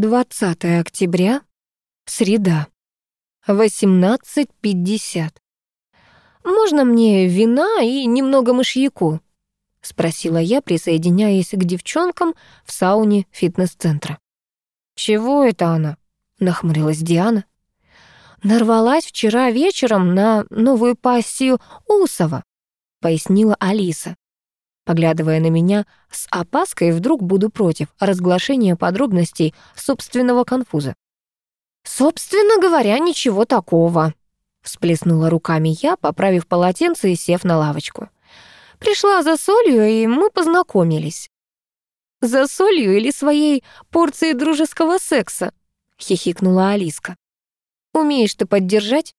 20 октября, среда, 18.50. «Можно мне вина и немного мышьяку?» — спросила я, присоединяясь к девчонкам в сауне фитнес-центра. «Чего это она?» — нахмурилась Диана. «Нарвалась вчера вечером на новую пассию Усова», — пояснила Алиса. Поглядывая на меня с опаской, вдруг буду против разглашения подробностей собственного конфуза. «Собственно говоря, ничего такого», — всплеснула руками я, поправив полотенце и сев на лавочку. «Пришла за солью, и мы познакомились». «За солью или своей порцией дружеского секса?» — хихикнула Алиска. «Умеешь ты поддержать?»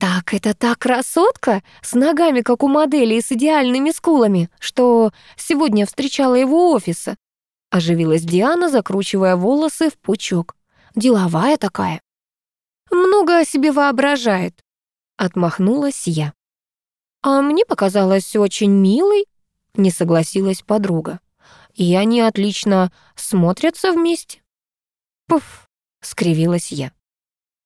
«Так это та красотка с ногами, как у модели, и с идеальными скулами, что сегодня встречала его офиса», — оживилась Диана, закручивая волосы в пучок. «Деловая такая». «Много о себе воображает», — отмахнулась я. «А мне показалось очень милой», — не согласилась подруга. «И они отлично смотрятся вместе». «Пуф», — скривилась я.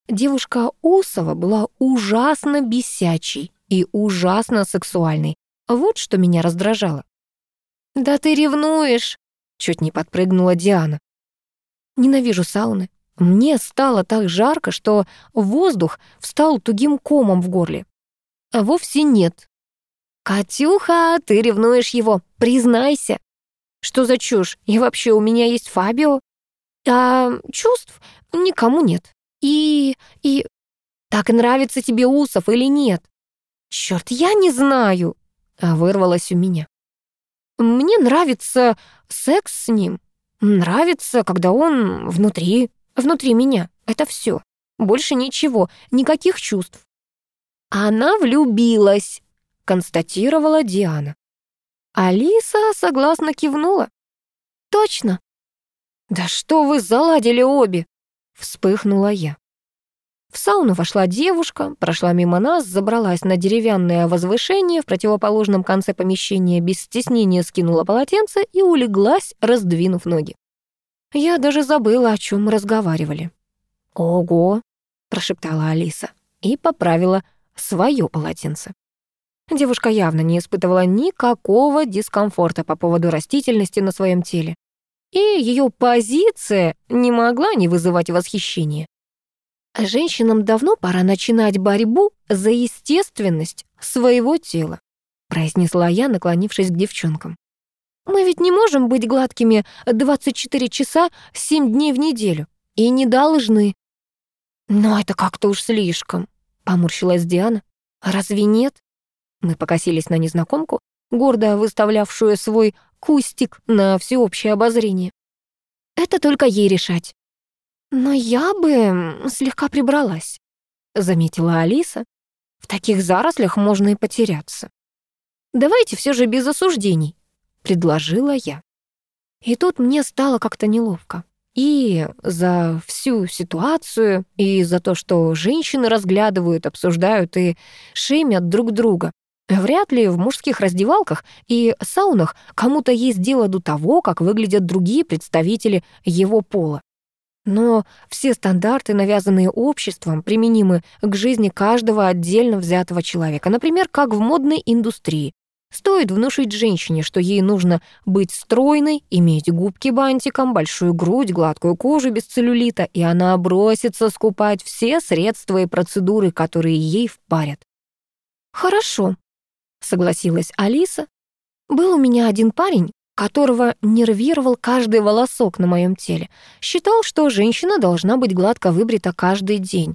Девушка Усова была ужасно бесячей и ужасно сексуальной. Вот что меня раздражало. «Да ты ревнуешь!» — чуть не подпрыгнула Диана. «Ненавижу сауны. Мне стало так жарко, что воздух встал тугим комом в горле. А вовсе нет. «Катюха, ты ревнуешь его, признайся!» «Что за чушь? И вообще у меня есть Фабио. А чувств никому нет». И... и... Так нравится тебе Усов или нет? Черт, я не знаю. А вырвалось у меня. Мне нравится секс с ним. Нравится, когда он внутри, внутри меня. Это все. Больше ничего, никаких чувств. Она влюбилась, констатировала Диана. Алиса согласно кивнула. Точно. Да что вы заладили обе? Вспыхнула я. В сауну вошла девушка, прошла мимо нас, забралась на деревянное возвышение в противоположном конце помещения, без стеснения скинула полотенце и улеглась, раздвинув ноги. Я даже забыла, о чем мы разговаривали. «Ого!» — прошептала Алиса и поправила свое полотенце. Девушка явно не испытывала никакого дискомфорта по поводу растительности на своем теле и ее позиция не могла не вызывать восхищения. «Женщинам давно пора начинать борьбу за естественность своего тела», произнесла я, наклонившись к девчонкам. «Мы ведь не можем быть гладкими 24 часа 7 дней в неделю. И не должны». «Но это как-то уж слишком», — поморщилась Диана. «Разве нет?» Мы покосились на незнакомку, гордо выставлявшую свой кустик на всеобщее обозрение. Это только ей решать. Но я бы слегка прибралась, заметила Алиса. В таких зарослях можно и потеряться. Давайте все же без осуждений, предложила я. И тут мне стало как-то неловко. И за всю ситуацию, и за то, что женщины разглядывают, обсуждают и шеймят друг друга. Вряд ли в мужских раздевалках и саунах кому-то есть дело до того, как выглядят другие представители его пола. Но все стандарты, навязанные обществом, применимы к жизни каждого отдельно взятого человека, например, как в модной индустрии. Стоит внушить женщине, что ей нужно быть стройной, иметь губки бантиком, большую грудь, гладкую кожу без целлюлита, и она бросится скупать все средства и процедуры, которые ей впарят. «Хорошо», согласилась Алиса. Был у меня один парень, которого нервировал каждый волосок на моем теле. Считал, что женщина должна быть гладко выбрита каждый день.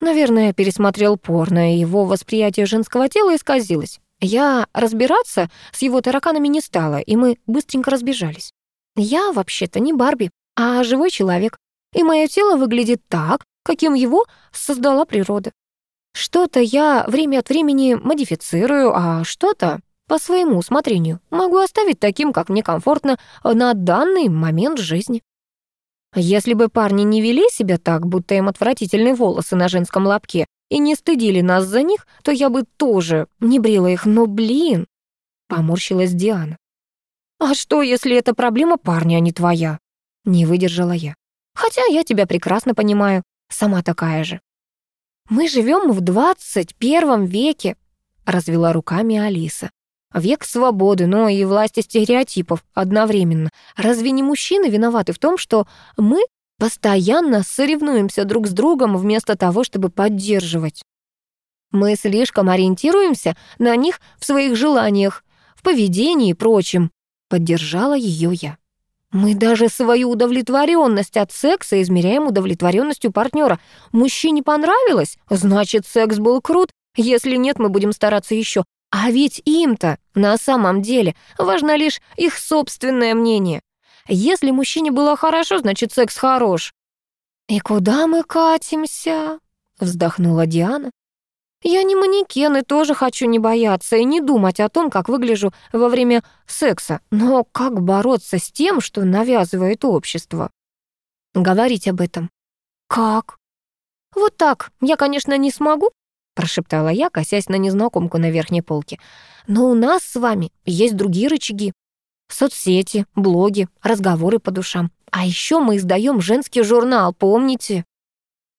Наверное, пересмотрел порно, и его восприятие женского тела исказилось. Я разбираться с его тараканами не стала, и мы быстренько разбежались. Я вообще-то не Барби, а живой человек, и мое тело выглядит так, каким его создала природа. Что-то я время от времени модифицирую, а что-то по своему усмотрению могу оставить таким, как мне комфортно на данный момент жизни. Если бы парни не вели себя так, будто им отвратительные волосы на женском лобке, и не стыдили нас за них, то я бы тоже не брила их, но, блин, поморщилась Диана. «А что, если это проблема парня, а не твоя?» Не выдержала я. Хотя я тебя прекрасно понимаю, сама такая же. Мы живем в 21 веке, развела руками Алиса. Век свободы, но и власти стереотипов одновременно. Разве не мужчины виноваты в том, что мы постоянно соревнуемся друг с другом вместо того, чтобы поддерживать? Мы слишком ориентируемся на них в своих желаниях, в поведении и прочем. Поддержала ее я. Мы даже свою удовлетворенность от секса измеряем удовлетворенностью партнера. Мужчине понравилось? Значит, секс был крут. Если нет, мы будем стараться еще. А ведь им-то на самом деле важно лишь их собственное мнение. Если мужчине было хорошо, значит, секс хорош. «И куда мы катимся?» — вздохнула Диана. «Я не манекен и тоже хочу не бояться и не думать о том, как выгляжу во время секса. Но как бороться с тем, что навязывает общество?» «Говорить об этом». «Как?» «Вот так. Я, конечно, не смогу, прошептала я, косясь на незнакомку на верхней полке. «Но у нас с вами есть другие рычаги. Соцсети, блоги, разговоры по душам. А еще мы издаем женский журнал, помните?»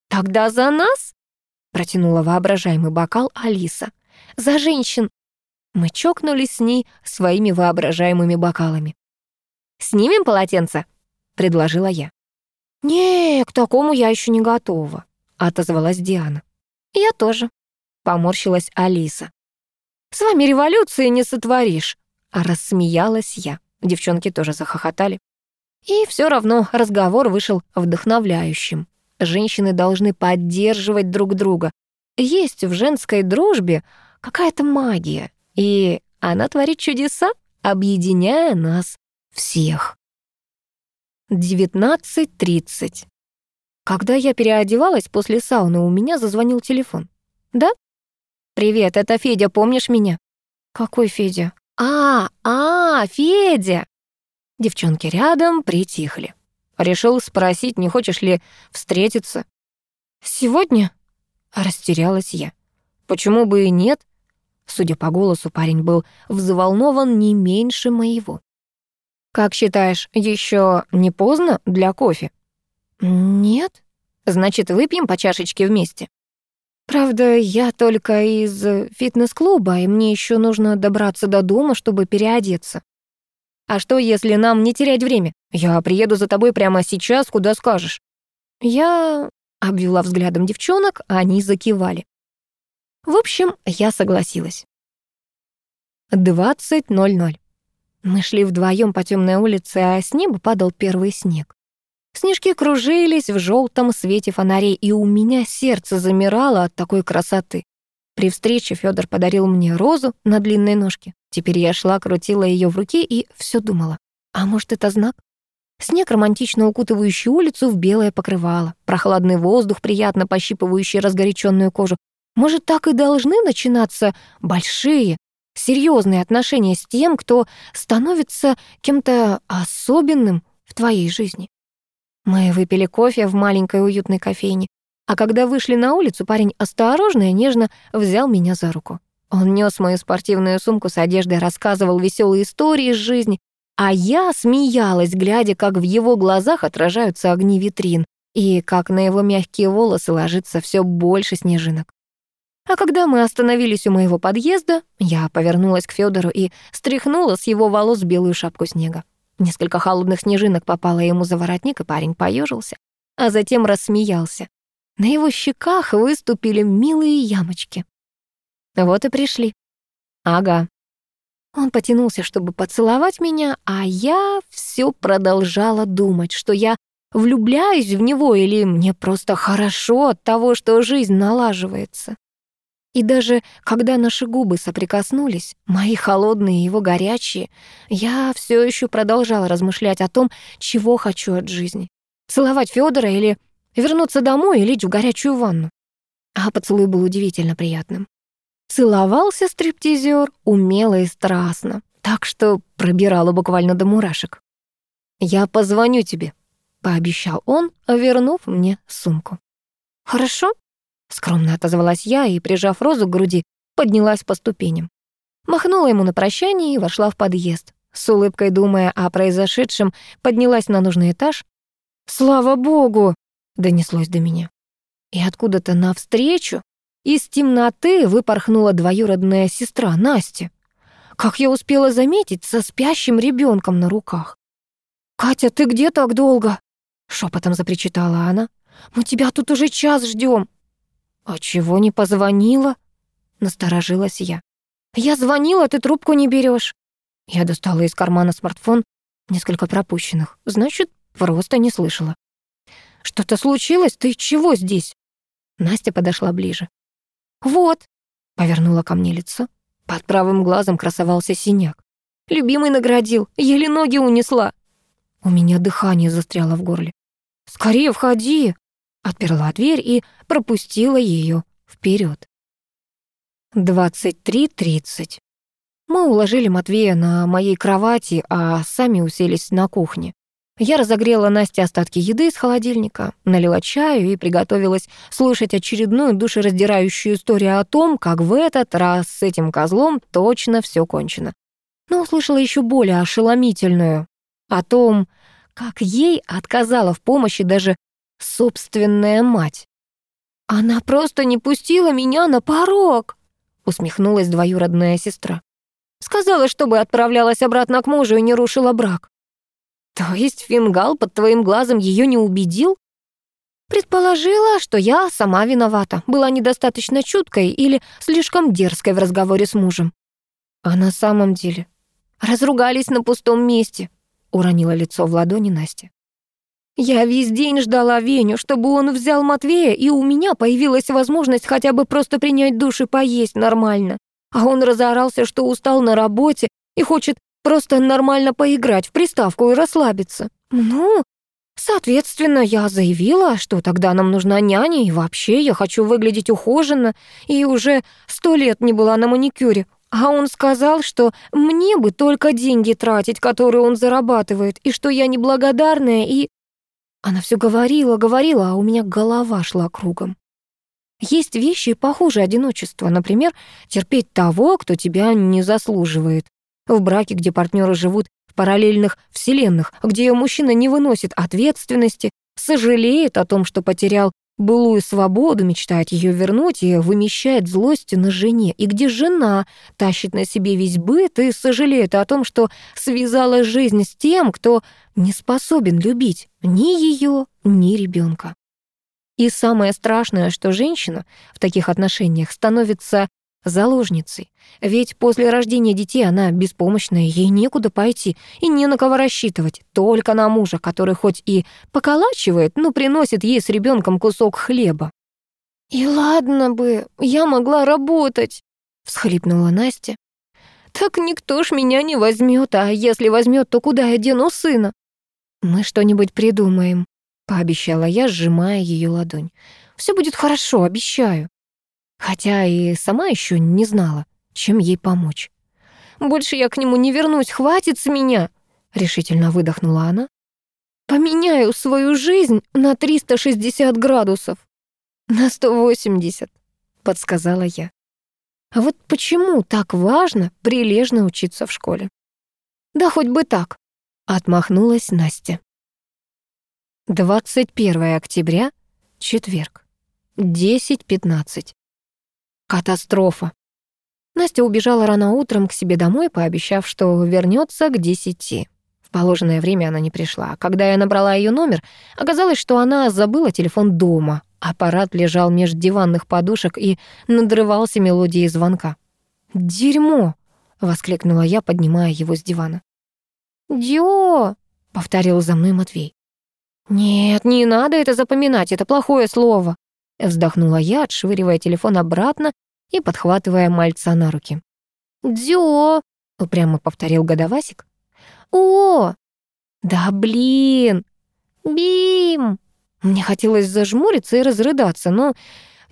«Тогда за нас?» — протянула воображаемый бокал Алиса. «За женщин!» Мы чокнулись с ней своими воображаемыми бокалами. «Снимем полотенце?» — предложила я. «Не, к такому я еще не готова», — отозвалась Диана. «Я тоже», поморщилась Алиса. «С вами революции не сотворишь!» Рассмеялась я. Девчонки тоже захохотали. И все равно разговор вышел вдохновляющим. Женщины должны поддерживать друг друга. Есть в женской дружбе какая-то магия, и она творит чудеса, объединяя нас всех. 19.30. Когда я переодевалась после сауны, у меня зазвонил телефон. «Да?» «Привет, это Федя, помнишь меня?» «Какой Федя?» «А, а, Федя!» Девчонки рядом притихли. Решил спросить, не хочешь ли встретиться. «Сегодня?» Растерялась я. «Почему бы и нет?» Судя по голосу, парень был взволнован не меньше моего. «Как считаешь, еще не поздно для кофе?» «Нет». «Значит, выпьем по чашечке вместе?» Правда, я только из фитнес-клуба, и мне еще нужно добраться до дома, чтобы переодеться. А что, если нам не терять время? Я приеду за тобой прямо сейчас, куда скажешь. Я обвела взглядом девчонок, а они закивали. В общем, я согласилась. 20.00. Мы шли вдвоем по темной улице, а с неба падал первый снег. Снежки кружились в желтом свете фонарей, и у меня сердце замирало от такой красоты. При встрече Федор подарил мне розу на длинной ножке. Теперь я шла, крутила ее в руке и все думала. А может, это знак? Снег, романтично укутывающий улицу в белое покрывало, прохладный воздух, приятно пощипывающий разгоряченную кожу. Может, так и должны начинаться большие, серьезные отношения с тем, кто становится кем-то особенным в твоей жизни. Мы выпили кофе в маленькой уютной кофейне, а когда вышли на улицу, парень осторожно и нежно взял меня за руку. Он нес мою спортивную сумку с одеждой, рассказывал веселые истории из жизни, а я смеялась, глядя, как в его глазах отражаются огни витрин и как на его мягкие волосы ложится все больше снежинок. А когда мы остановились у моего подъезда, я повернулась к Федору и стряхнула с его волос белую шапку снега. Несколько холодных снежинок попало ему за воротник, и парень поежился, а затем рассмеялся. На его щеках выступили милые ямочки. Вот и пришли. Ага. Он потянулся, чтобы поцеловать меня, а я все продолжала думать, что я влюбляюсь в него или мне просто хорошо от того, что жизнь налаживается. И даже когда наши губы соприкоснулись, мои холодные и его горячие, я все еще продолжала размышлять о том, чего хочу от жизни. Целовать Федора или вернуться домой и лечь в горячую ванну. А поцелуй был удивительно приятным. Целовался стриптизер умело и страстно, так что пробирало буквально до мурашек. «Я позвоню тебе», — пообещал он, вернув мне сумку. «Хорошо», Скромно отозвалась я и, прижав розу к груди, поднялась по ступеням. Махнула ему на прощание и вошла в подъезд. С улыбкой думая о произошедшем, поднялась на нужный этаж. «Слава богу!» — донеслось до меня. И откуда-то навстречу из темноты выпорхнула двоюродная сестра Настя. Как я успела заметить, со спящим ребенком на руках. «Катя, ты где так долго?» — шепотом запричитала она. «Мы тебя тут уже час ждем. «А чего не позвонила?» — насторожилась я. «Я звонила, ты трубку не берешь. Я достала из кармана смартфон несколько пропущенных. Значит, просто не слышала. «Что-то случилось? Ты чего здесь?» Настя подошла ближе. «Вот», — повернула ко мне лицо. Под правым глазом красовался синяк. Любимый наградил, еле ноги унесла. У меня дыхание застряло в горле. «Скорее входи!» Отперла дверь и пропустила ее вперед. 23.30. Мы уложили Матвея на моей кровати, а сами уселись на кухне. Я разогрела Насте остатки еды из холодильника, налила чаю и приготовилась слушать очередную душераздирающую историю о том, как в этот раз с этим козлом точно все кончено. Но услышала еще более ошеломительную о том, как ей отказала в помощи даже собственная мать. «Она просто не пустила меня на порог», усмехнулась двоюродная сестра. «Сказала, чтобы отправлялась обратно к мужу и не рушила брак». То есть фингал под твоим глазом ее не убедил? Предположила, что я сама виновата, была недостаточно чуткой или слишком дерзкой в разговоре с мужем. А на самом деле разругались на пустом месте, уронила лицо в ладони Настя. Я весь день ждала Веню, чтобы он взял Матвея, и у меня появилась возможность хотя бы просто принять душ и поесть нормально. А он разорался, что устал на работе и хочет Просто нормально поиграть в приставку и расслабиться. Ну, соответственно, я заявила, что тогда нам нужна няня, и вообще я хочу выглядеть ухоженно, и уже сто лет не была на маникюре. А он сказал, что мне бы только деньги тратить, которые он зарабатывает, и что я неблагодарная, и... Она все говорила, говорила, а у меня голова шла кругом. Есть вещи похуже одиночества, например, терпеть того, кто тебя не заслуживает. В браке, где партнеры живут в параллельных вселенных, где мужчина не выносит ответственности, сожалеет о том, что потерял былую свободу, мечтает ее вернуть и вымещает злость на жене, и где жена тащит на себе весь быт и сожалеет о том, что связала жизнь с тем, кто не способен любить ни ее, ни ребенка. И самое страшное, что женщина в таких отношениях становится заложницей. Ведь после рождения детей она беспомощная, ей некуда пойти и не на кого рассчитывать, только на мужа, который хоть и поколачивает, но приносит ей с ребенком кусок хлеба. «И ладно бы, я могла работать», — всхлипнула Настя. «Так никто ж меня не возьмет, а если возьмет, то куда я дену сына?» «Мы что-нибудь придумаем», — пообещала я, сжимая ее ладонь. «Все будет хорошо, обещаю» хотя и сама еще не знала, чем ей помочь. «Больше я к нему не вернусь, хватит с меня!» — решительно выдохнула она. «Поменяю свою жизнь на 360 градусов». «На 180», — подсказала я. А вот почему так важно прилежно учиться в школе? Да хоть бы так, отмахнулась Настя. 21 октября, четверг, 10.15. Катастрофа. Настя убежала рано утром к себе домой, пообещав, что вернется к десяти. В положенное время она не пришла. Когда я набрала ее номер, оказалось, что она забыла телефон дома. Аппарат лежал меж диванных подушек и надрывался мелодией звонка. «Дерьмо!» — воскликнула я, поднимая его с дивана. «Дё!» — повторил за мной Матвей. «Нет, не надо это запоминать, это плохое слово», Вздохнула я, отшвыривая телефон обратно и подхватывая мальца на руки. «Дзё!» — упрямо повторил годовасик. «О! Да блин! Бим!» Мне хотелось зажмуриться и разрыдаться, но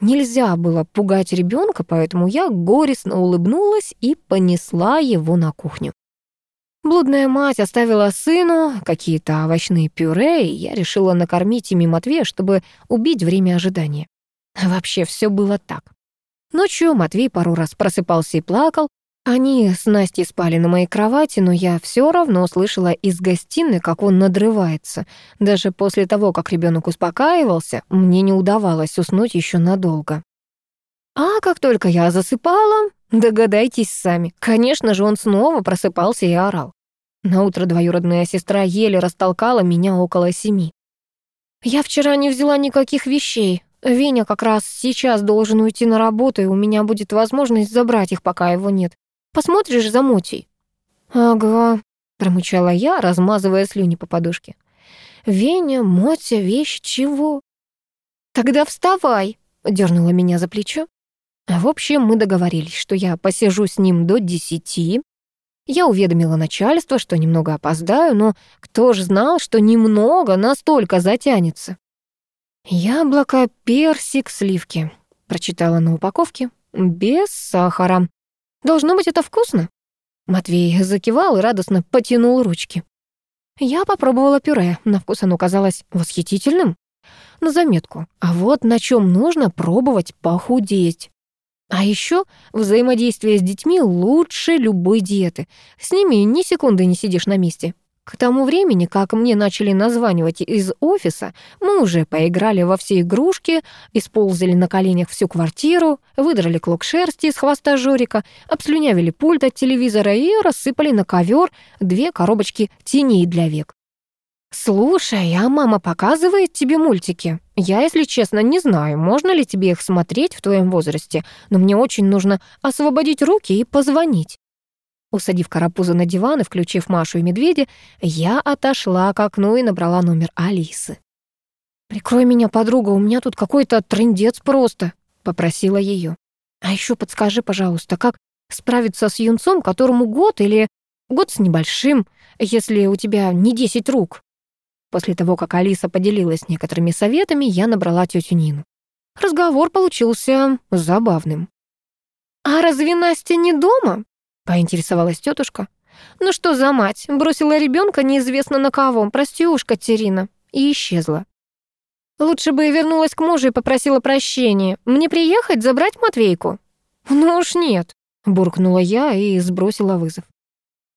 нельзя было пугать ребенка, поэтому я горестно улыбнулась и понесла его на кухню. Блудная мать оставила сыну какие-то овощные пюре, и я решила накормить ими Матвея, чтобы убить время ожидания. Вообще все было так. Ночью Матвей пару раз просыпался и плакал, Они с Настей спали на моей кровати, но я все равно слышала из гостиной, как он надрывается. Даже после того, как ребенок успокаивался, мне не удавалось уснуть еще надолго. А как только я засыпала, догадайтесь сами, конечно же, он снова просыпался и орал. Наутро двоюродная сестра еле растолкала меня около семи. «Я вчера не взяла никаких вещей. Веня как раз сейчас должен уйти на работу, и у меня будет возможность забрать их, пока его нет. Посмотришь за Мотей?» «Ага», — промычала я, размазывая слюни по подушке. «Веня, Мотя, вещь чего?» «Тогда вставай», — дернула меня за плечо. В общем, мы договорились, что я посижу с ним до десяти, я уведомила начальство, что немного опоздаю, но кто ж знал, что немного настолько затянется. «Яблоко, персик, сливки», — прочитала на упаковке. «Без сахара. Должно быть, это вкусно?» Матвей закивал и радостно потянул ручки. Я попробовала пюре, на вкус оно казалось восхитительным. На заметку, а вот на чем нужно пробовать похудеть. А еще взаимодействие с детьми лучше любой диеты. С ними ни секунды не сидишь на месте. К тому времени, как мне начали названивать из офиса, мы уже поиграли во все игрушки, использовали на коленях всю квартиру, выдрали клок шерсти из хвоста Жорика, обслюнявили пульт от телевизора и рассыпали на ковер две коробочки теней для век. «Слушай, а мама показывает тебе мультики? Я, если честно, не знаю, можно ли тебе их смотреть в твоем возрасте, но мне очень нужно освободить руки и позвонить». Усадив карапузу на диван и включив Машу и Медведя, я отошла к окну и набрала номер Алисы. «Прикрой меня, подруга, у меня тут какой-то трындец просто», — попросила ее. «А еще подскажи, пожалуйста, как справиться с юнцом, которому год или год с небольшим, если у тебя не десять рук?» После того, как Алиса поделилась некоторыми советами, я набрала тетю Нину. Разговор получился забавным. «А разве Настя не дома?» — поинтересовалась тетушка. «Ну что за мать, бросила ребенка неизвестно на кого, прости уж, Катерина», и исчезла. «Лучше бы вернулась к мужу и попросила прощения. Мне приехать забрать Матвейку?» «Ну уж нет», — буркнула я и сбросила вызов.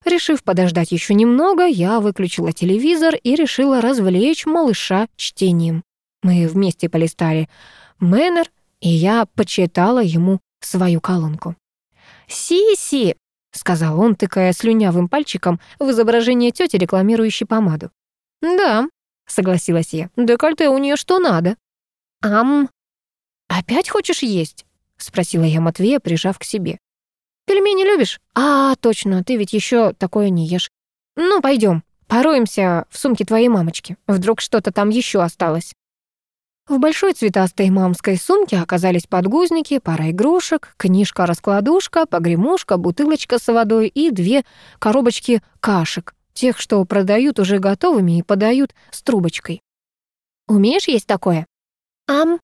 Решив подождать еще немного, я выключила телевизор и решила развлечь малыша чтением. Мы вместе полистали Мэннер, и я почитала ему свою колонку. «Си-си», — сказал он, тыкая слюнявым пальчиком в изображение тети, рекламирующей помаду. «Да», — согласилась я, — «декольте у нее что надо». «Ам, опять хочешь есть?» — спросила я Матвея, прижав к себе. Пельмени любишь? А, точно, ты ведь еще такое не ешь. Ну, пойдем, пороемся в сумке твоей мамочки. Вдруг что-то там еще осталось. В большой цветастой мамской сумке оказались подгузники, пара игрушек, книжка-раскладушка, погремушка, бутылочка с водой и две коробочки кашек, тех, что продают уже готовыми и подают с трубочкой. «Умеешь есть такое?» «Ам»,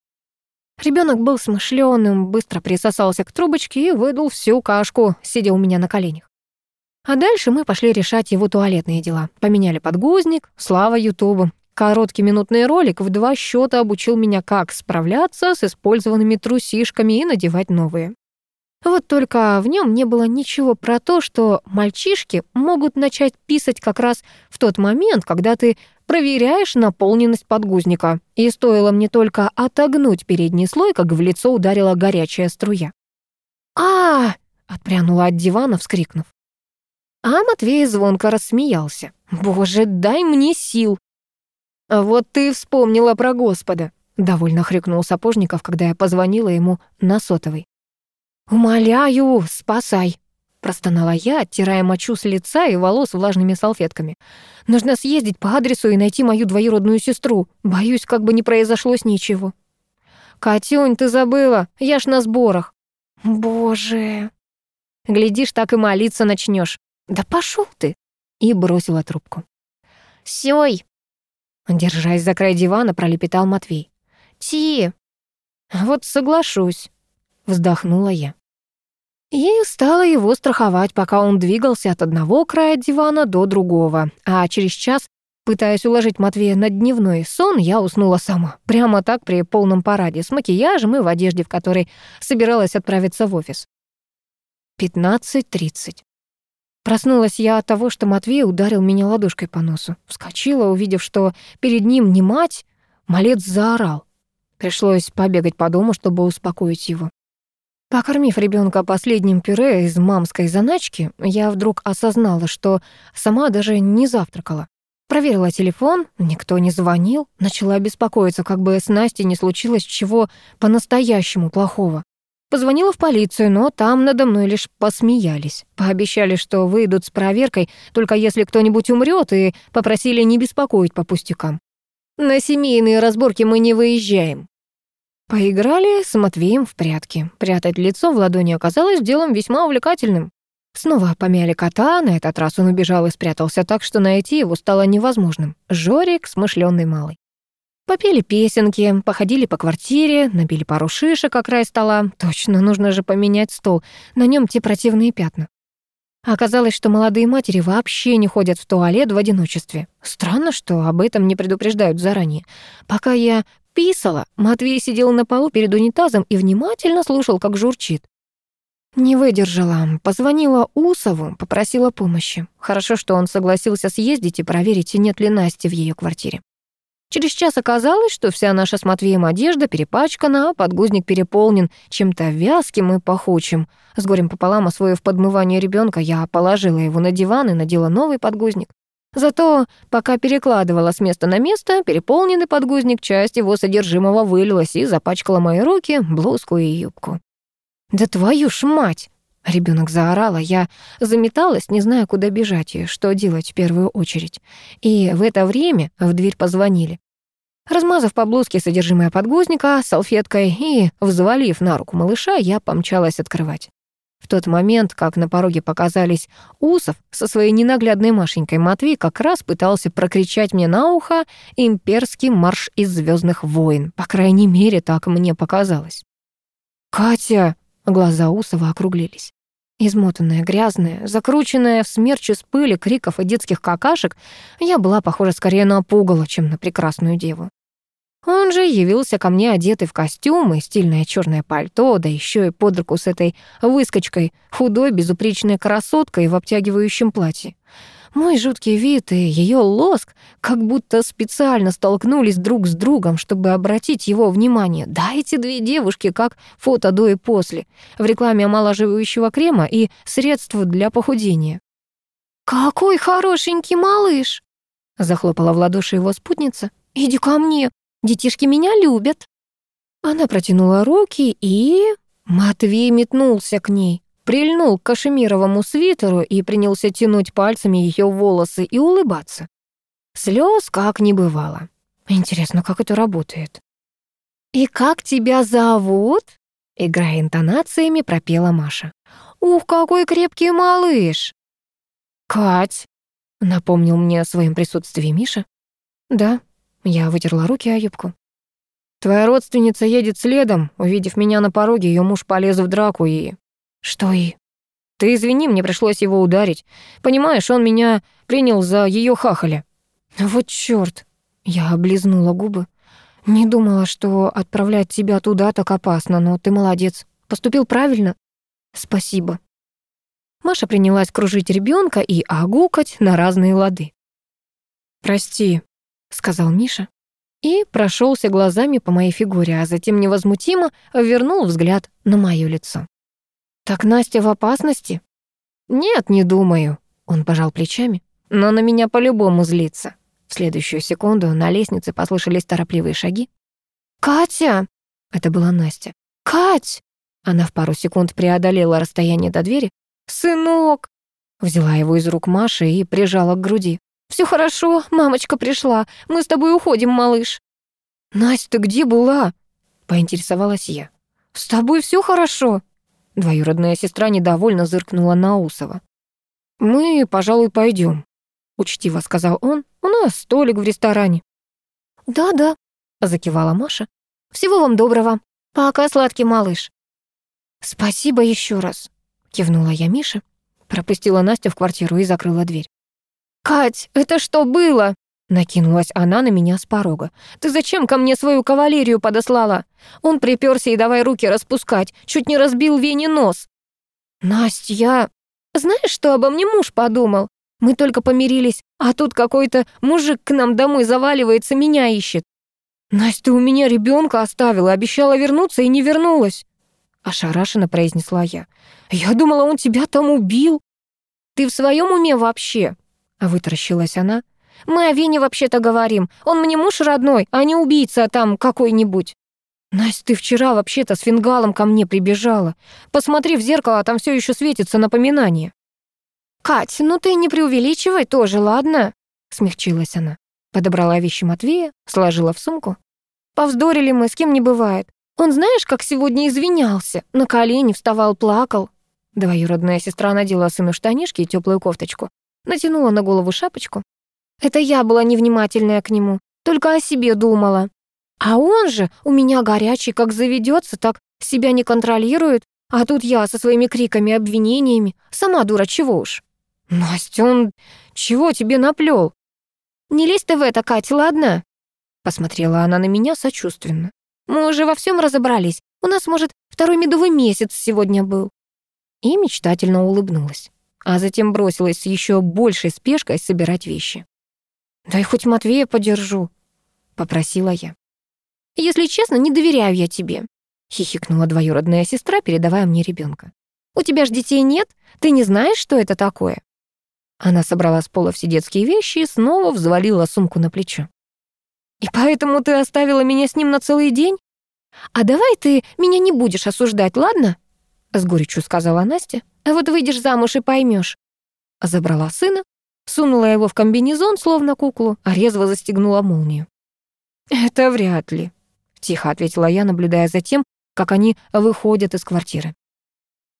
Ребенок был смышленым, быстро присосался к трубочке и выдал всю кашку, сидя у меня на коленях. А дальше мы пошли решать его туалетные дела. Поменяли подгузник, слава Ютубу. Короткий минутный ролик в два счета обучил меня, как справляться с использованными трусишками и надевать новые. Вот только в нем не было ничего про то, что мальчишки могут начать писать как раз в тот момент, когда ты проверяешь наполненность подгузника. И стоило мне только отогнуть передний слой, как в лицо ударила горячая струя. а, отпрянула от дивана, вскрикнув. А Матвей звонко рассмеялся. «Боже, дай мне сил!» «Вот ты вспомнила про Господа», — довольно хрюкнул Сапожников, когда я позвонила ему на сотовый. «Умоляю, спасай!» Простонала я, оттирая мочу с лица и волос влажными салфетками. «Нужно съездить по адресу и найти мою двоюродную сестру. Боюсь, как бы не произошло с ничего». «Катюнь, ты забыла, я ж на сборах». «Боже...» «Глядишь, так и молиться начнешь. «Да пошел ты!» И бросила трубку. «Сёй!» Держась за край дивана, пролепетал Матвей. «Ти!» «Вот соглашусь», — вздохнула я. И стала его страховать, пока он двигался от одного края дивана до другого. А через час, пытаясь уложить Матвея на дневной сон, я уснула сама. Прямо так при полном параде, с макияжем и в одежде, в которой собиралась отправиться в офис. 15.30. Проснулась я от того, что Матвей ударил меня ладошкой по носу. Вскочила, увидев, что перед ним не мать, малец заорал. Пришлось побегать по дому, чтобы успокоить его. Покормив ребенка последним пюре из мамской заначки, я вдруг осознала, что сама даже не завтракала. Проверила телефон, никто не звонил, начала беспокоиться, как бы с Настей не случилось чего по-настоящему плохого. Позвонила в полицию, но там надо мной лишь посмеялись. Пообещали, что выйдут с проверкой, только если кто-нибудь умрет, и попросили не беспокоить по пустякам. На семейные разборки мы не выезжаем. Поиграли с Матвеем в прятки. Прятать лицо в ладони оказалось делом весьма увлекательным. Снова помяли кота, на этот раз он убежал и спрятался так, что найти его стало невозможным. Жорик, смышленый малый. Попели песенки, походили по квартире, набили пару шишек о край стола. Точно, нужно же поменять стол, на нем те противные пятна. Оказалось, что молодые матери вообще не ходят в туалет в одиночестве. Странно, что об этом не предупреждают заранее. Пока я писала, Матвей сидел на полу перед унитазом и внимательно слушал, как журчит. Не выдержала, позвонила Усову, попросила помощи. Хорошо, что он согласился съездить и проверить, нет ли Насти в ее квартире. Через час оказалось, что вся наша с Матвеем одежда перепачкана, а подгузник переполнен чем-то вязким и пахучим. С горем пополам освоив подмывание ребенка, я положила его на диван и надела новый подгузник. Зато, пока перекладывала с места на место, переполненный подгузник, часть его содержимого вылилась и запачкала мои руки, блузку и юбку. «Да твою ж мать!» Ребенок заорала, я заметалась, не зная, куда бежать и что делать в первую очередь. И в это время в дверь позвонили. Размазав по блузке содержимое подгузника салфеткой и взвалив на руку малыша, я помчалась открывать. В тот момент, как на пороге показались Усов со своей ненаглядной Машенькой, Матвей как раз пытался прокричать мне на ухо имперский марш из звездных войн». По крайней мере, так мне показалось. «Катя!» — глаза Усова округлились. Измотанная, грязная, закрученная в смерч из пыли, криков и детских какашек, я была похожа скорее на пугало, чем на прекрасную деву. Он же явился ко мне одетый в костюм и стильное черное пальто, да еще и под руку с этой выскочкой, худой, безупречной красоткой в обтягивающем платье. Мой жуткий вид и ее лоск как будто специально столкнулись друг с другом, чтобы обратить его внимание. Да, эти две девушки как фото до и после, в рекламе омолаживающего крема и средств для похудения. «Какой хорошенький малыш!» — захлопала в ладоши его спутница. «Иди ко мне, Детишки меня любят». Она протянула руки, и... Матвей метнулся к ней, прильнул к кашемировому свитеру и принялся тянуть пальцами ее волосы и улыбаться. Слез как не бывало. Интересно, как это работает? «И как тебя зовут?» Играя интонациями, пропела Маша. «Ух, какой крепкий малыш!» «Кать!» — напомнил мне о своем присутствии Миша. «Да», я вытерла руки о юбку. «Твоя родственница едет следом. Увидев меня на пороге, ее муж полез в драку и...» «Что и?» «Ты извини, мне пришлось его ударить. Понимаешь, он меня принял за ее хахаля». «Вот чёрт!» Я облизнула губы. «Не думала, что отправлять тебя туда так опасно, но ты молодец. Поступил правильно. Спасибо». Маша принялась кружить ребенка и огукать на разные лады. «Прости», — сказал Миша. И прошелся глазами по моей фигуре, а затем невозмутимо вернул взгляд на моё лицо. «Так Настя в опасности?» «Нет, не думаю», — он пожал плечами. «Но на меня по-любому злится». В следующую секунду на лестнице послышались торопливые шаги. «Катя!» — это была Настя. «Кать!» Она в пару секунд преодолела расстояние до двери. «Сынок!» Взяла его из рук Маши и прижала к груди. Все хорошо, мамочка пришла. Мы с тобой уходим, малыш». «Настя, ты где была?» — поинтересовалась я. «С тобой все хорошо?» Двоюродная сестра недовольно зыркнула на Усова. «Мы, пожалуй, пойдем, учтиво сказал он. «У нас столик в ресторане». «Да-да», — закивала Маша. «Всего вам доброго. Пока, сладкий малыш». «Спасибо еще раз», — кивнула я Мише, пропустила Настю в квартиру и закрыла дверь. «Кать, это что было?» Накинулась она на меня с порога. «Ты зачем ко мне свою кавалерию подослала? Он приперся и давай руки распускать, чуть не разбил Вене нос». «Настя. Знаешь, что обо мне муж подумал? Мы только помирились, а тут какой-то мужик к нам домой заваливается, меня ищет. Настя, ты у меня ребенка оставила, обещала вернуться и не вернулась. Ошарашенно произнесла я. Я думала, он тебя там убил. Ты в своем уме вообще? А вытаращилась она. Мы о Вене вообще-то говорим. Он мне муж родной, а не убийца там какой-нибудь. Настя, ты вчера вообще-то с фингалом ко мне прибежала. Посмотри в зеркало, там все еще светится напоминание. «Кать, ну ты не преувеличивай тоже, ладно?» Смягчилась она. Подобрала вещи Матвея, сложила в сумку. «Повздорили мы, с кем не бывает. Он знаешь, как сегодня извинялся? На колени вставал, плакал». Двоюродная сестра надела сыну штанишки и теплую кофточку. Натянула на голову шапочку. Это я была невнимательная к нему, только о себе думала. А он же у меня горячий, как заведется, так себя не контролирует. А тут я со своими криками, обвинениями. Сама дура, чего уж. «Настя, он чего тебе наплел? «Не лезь ты в это, Катя, ладно?» Посмотрела она на меня сочувственно. «Мы уже во всем разобрались. У нас, может, второй медовый месяц сегодня был». И мечтательно улыбнулась, а затем бросилась с еще большей спешкой собирать вещи. «Дай хоть Матвея подержу», — попросила я. «Если честно, не доверяю я тебе», — хихикнула двоюродная сестра, передавая мне ребенка. «У тебя ж детей нет? Ты не знаешь, что это такое?» Она собрала с пола все детские вещи и снова взвалила сумку на плечо. «И поэтому ты оставила меня с ним на целый день? А давай ты меня не будешь осуждать, ладно?» С горечью сказала Настя. «А вот выйдешь замуж и поймешь. Забрала сына, сунула его в комбинезон, словно куклу, а резво застегнула молнию. «Это вряд ли», — тихо ответила я, наблюдая за тем, как они выходят из квартиры.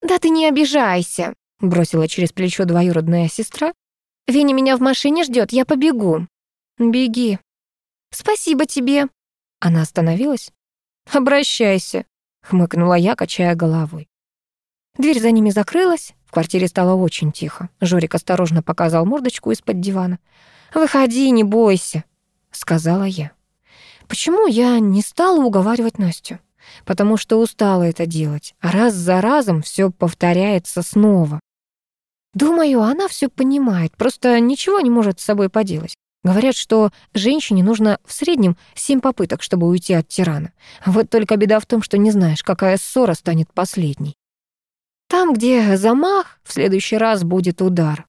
«Да ты не обижайся», Бросила через плечо двоюродная сестра. «Веня меня в машине ждет, я побегу». «Беги». «Спасибо тебе». Она остановилась. «Обращайся», — хмыкнула я, качая головой. Дверь за ними закрылась, в квартире стало очень тихо. Жорик осторожно показал мордочку из-под дивана. «Выходи, не бойся», — сказала я. Почему я не стала уговаривать Настю? Потому что устала это делать. Раз за разом все повторяется снова. Думаю, она все понимает, просто ничего не может с собой поделать. Говорят, что женщине нужно в среднем семь попыток, чтобы уйти от тирана. Вот только беда в том, что не знаешь, какая ссора станет последней. Там, где замах, в следующий раз будет удар.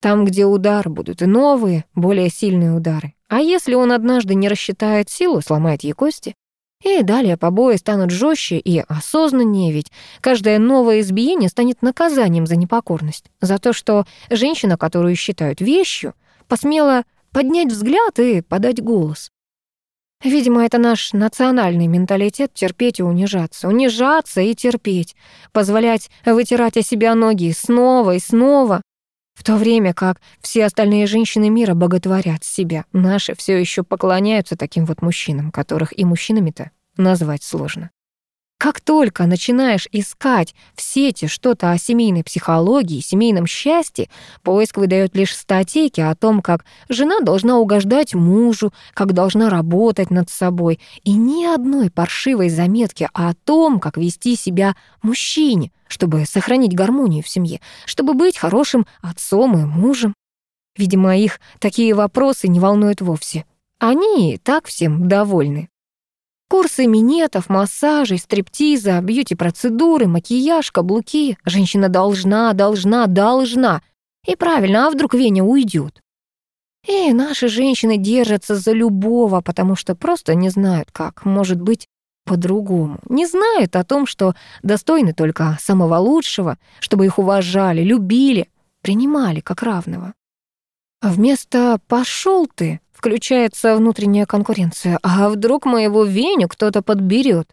Там, где удар, будут и новые, более сильные удары. А если он однажды не рассчитает силу, сломает ей кости, и далее побои станут жестче и осознаннее, ведь каждое новое избиение станет наказанием за непокорность, за то, что женщина, которую считают вещью, посмела поднять взгляд и подать голос. Видимо, это наш национальный менталитет терпеть и унижаться, унижаться и терпеть, позволять вытирать о себя ноги снова и снова, в то время как все остальные женщины мира боготворят себя, наши все еще поклоняются таким вот мужчинам, которых и мужчинами-то назвать сложно. Как только начинаешь искать в сети что-то о семейной психологии, семейном счастье, поиск выдает лишь статейки о том, как жена должна угождать мужу, как должна работать над собой, и ни одной паршивой заметки о том, как вести себя мужчине, чтобы сохранить гармонию в семье, чтобы быть хорошим отцом и мужем. Видимо, их такие вопросы не волнуют вовсе. Они и так всем довольны. Курсы минетов, массажей, стриптиза, бьюти-процедуры, макияж, каблуки. Женщина должна, должна, должна. И правильно, а вдруг Веня уйдет? И наши женщины держатся за любого, потому что просто не знают, как может быть по-другому. Не знают о том, что достойны только самого лучшего, чтобы их уважали, любили, принимали как равного. А вместо «пошел ты» включается внутренняя конкуренция. А вдруг моего Веню кто-то подберет?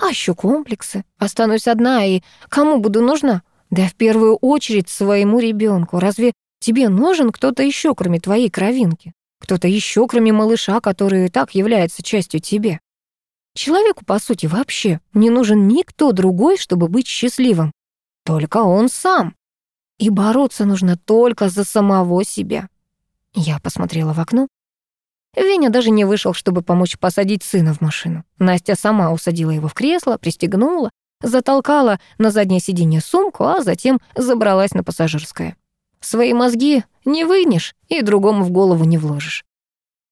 А еще комплексы. Останусь одна, и кому буду нужна? Да в первую очередь своему ребенку. Разве тебе нужен кто-то еще, кроме твоей кровинки? Кто-то еще, кроме малыша, который и так является частью тебе? Человеку, по сути, вообще не нужен никто другой, чтобы быть счастливым. Только он сам. И бороться нужно только за самого себя. Я посмотрела в окно. Веня даже не вышел, чтобы помочь посадить сына в машину. Настя сама усадила его в кресло, пристегнула, затолкала на заднее сиденье сумку, а затем забралась на пассажирское. Свои мозги не вынешь и другому в голову не вложишь.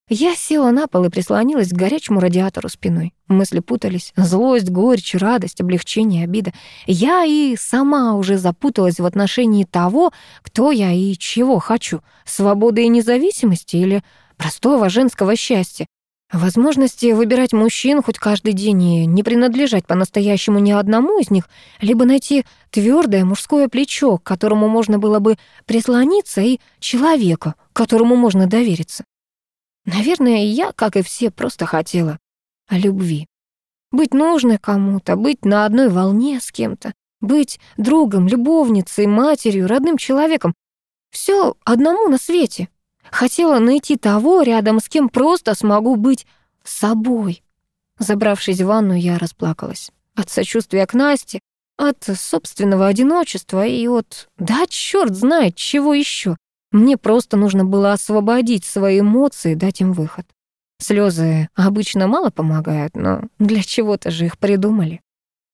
Я села на пол и прислонилась к горячему радиатору спиной. Мысли путались. Злость, горечь, радость, облегчение, обида. Я и сама уже запуталась в отношении того, кто я и чего хочу. Свободы и независимости или простого женского счастья. Возможности выбирать мужчин хоть каждый день и не принадлежать по-настоящему ни одному из них, либо найти твердое мужское плечо, к которому можно было бы прислониться, и человека, которому можно довериться. Наверное, я, как и все, просто хотела любви. Быть нужной кому-то, быть на одной волне с кем-то, быть другом, любовницей, матерью, родным человеком. Все одному на свете. Хотела найти того, рядом с кем просто смогу быть собой. Забравшись в ванну, я расплакалась. От сочувствия к Насте, от собственного одиночества и от... Да черт знает, чего еще. Мне просто нужно было освободить свои эмоции, дать им выход. Слезы обычно мало помогают, но для чего-то же их придумали.